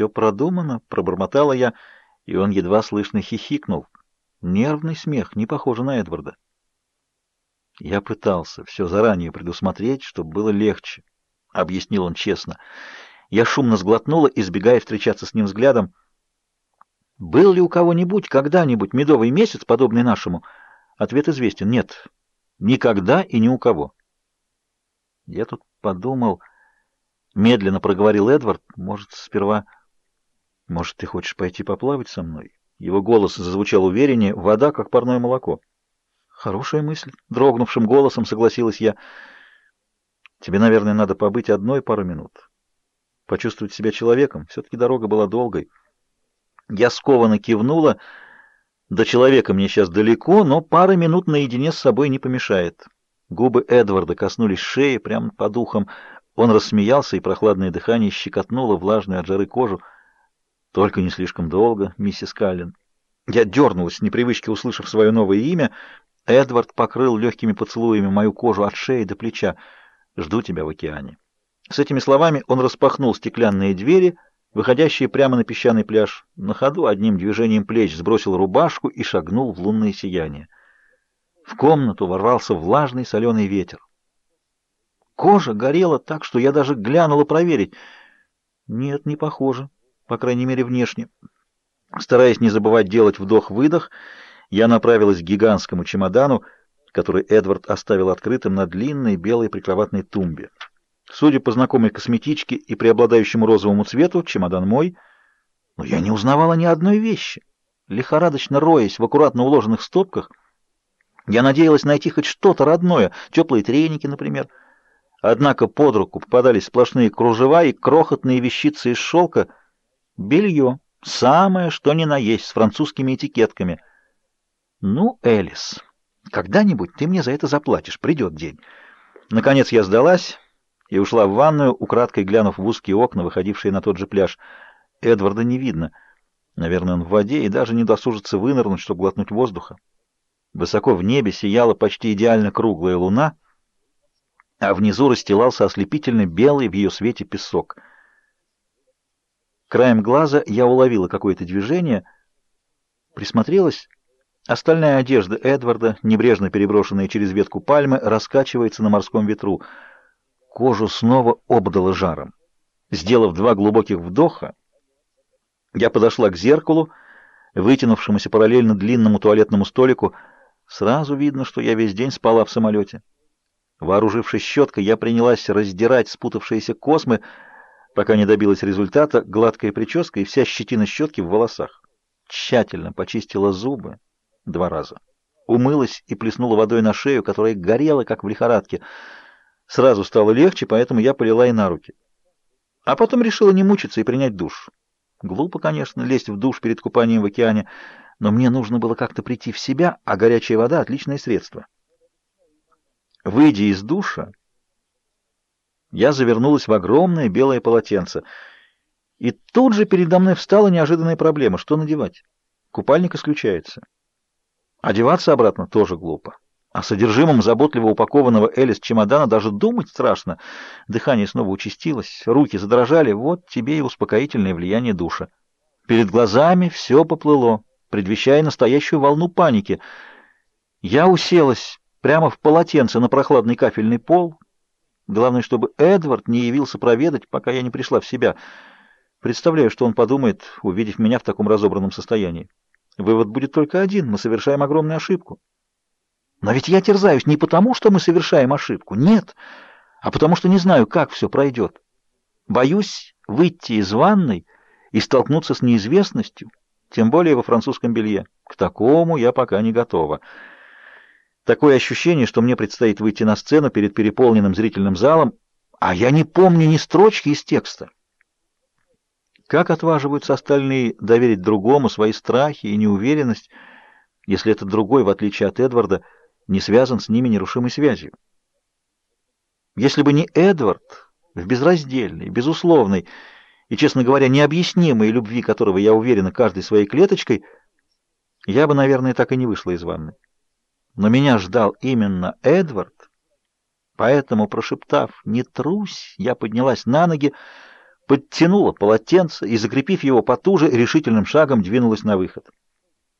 все продумано», — пробормотала я, и он едва слышно хихикнул. Нервный смех, не похоже на Эдварда. Я пытался все заранее предусмотреть, чтобы было легче, — объяснил он честно. Я шумно сглотнула, избегая встречаться с ним взглядом. Был ли у кого-нибудь когда-нибудь медовый месяц, подобный нашему? Ответ известен. Нет. Никогда и ни у кого. Я тут подумал... Медленно проговорил Эдвард. Может, сперва... Может, ты хочешь пойти поплавать со мной? Его голос зазвучал увереннее. Вода, как парное молоко. Хорошая мысль. Дрогнувшим голосом согласилась я. Тебе, наверное, надо побыть одной пару минут. Почувствовать себя человеком. Все-таки дорога была долгой. Я скованно кивнула. До человека мне сейчас далеко, но пара минут наедине с собой не помешает. Губы Эдварда коснулись шеи, прямо по духам. Он рассмеялся, и прохладное дыхание щекотнуло влажную от жары кожу. «Только не слишком долго, миссис Каллен». Я дернулась с непривычки, услышав свое новое имя. Эдвард покрыл легкими поцелуями мою кожу от шеи до плеча. «Жду тебя в океане». С этими словами он распахнул стеклянные двери, выходящие прямо на песчаный пляж. На ходу одним движением плеч сбросил рубашку и шагнул в лунное сияние. В комнату ворвался влажный соленый ветер. Кожа горела так, что я даже глянула проверить. Нет, не похоже, по крайней мере внешне. Стараясь не забывать делать вдох-выдох, я направилась к гигантскому чемодану, который Эдвард оставил открытым на длинной белой прикроватной тумбе. Судя по знакомой косметичке и преобладающему розовому цвету, чемодан мой, но я не узнавала ни одной вещи. Лихорадочно роясь в аккуратно уложенных стопках, я надеялась найти хоть что-то родное, теплые треники, например, — Однако под руку попадались сплошные кружева и крохотные вещицы из шелка. Белье. Самое, что ни на есть, с французскими этикетками. Ну, Элис, когда-нибудь ты мне за это заплатишь, придет день. Наконец я сдалась и ушла в ванную, украдкой глянув в узкие окна, выходившие на тот же пляж. Эдварда не видно. Наверное, он в воде и даже не досужится вынырнуть, чтобы глотнуть воздуха. Высоко в небе сияла почти идеально круглая луна — а внизу расстилался ослепительно белый в ее свете песок. Краем глаза я уловила какое-то движение, присмотрелась. Остальная одежда Эдварда, небрежно переброшенная через ветку пальмы, раскачивается на морском ветру. Кожу снова обдало жаром. Сделав два глубоких вдоха, я подошла к зеркалу, вытянувшемуся параллельно длинному туалетному столику. Сразу видно, что я весь день спала в самолете. Вооружившись щеткой, я принялась раздирать спутавшиеся космы, пока не добилась результата, гладкая прическа и вся щетина щетки в волосах. Тщательно почистила зубы два раза. Умылась и плеснула водой на шею, которая горела, как в лихорадке. Сразу стало легче, поэтому я полила и на руки. А потом решила не мучиться и принять душ. Глупо, конечно, лезть в душ перед купанием в океане, но мне нужно было как-то прийти в себя, а горячая вода — отличное средство. Выйдя из душа, я завернулась в огромное белое полотенце. И тут же передо мной встала неожиданная проблема. Что надевать? Купальник исключается. Одеваться обратно тоже глупо. О содержимом заботливо упакованного Элис чемодана даже думать страшно. Дыхание снова участилось, руки задрожали. Вот тебе и успокоительное влияние душа. Перед глазами все поплыло, предвещая настоящую волну паники. Я уселась прямо в полотенце на прохладный кафельный пол. Главное, чтобы Эдвард не явился проведать, пока я не пришла в себя. Представляю, что он подумает, увидев меня в таком разобранном состоянии. Вывод будет только один — мы совершаем огромную ошибку. Но ведь я терзаюсь не потому, что мы совершаем ошибку, нет, а потому что не знаю, как все пройдет. Боюсь выйти из ванной и столкнуться с неизвестностью, тем более во французском белье. К такому я пока не готова. Такое ощущение, что мне предстоит выйти на сцену перед переполненным зрительным залом, а я не помню ни строчки из текста. Как отваживаются остальные доверить другому свои страхи и неуверенность, если этот другой, в отличие от Эдварда, не связан с ними нерушимой связью? Если бы не Эдвард, в безраздельной, безусловной и, честно говоря, необъяснимой любви, которого я уверена каждой своей клеточкой, я бы, наверное, так и не вышла из ванны но меня ждал именно Эдвард, поэтому, прошептав «не трусь», я поднялась на ноги, подтянула полотенце и, закрепив его потуже, решительным шагом двинулась на выход.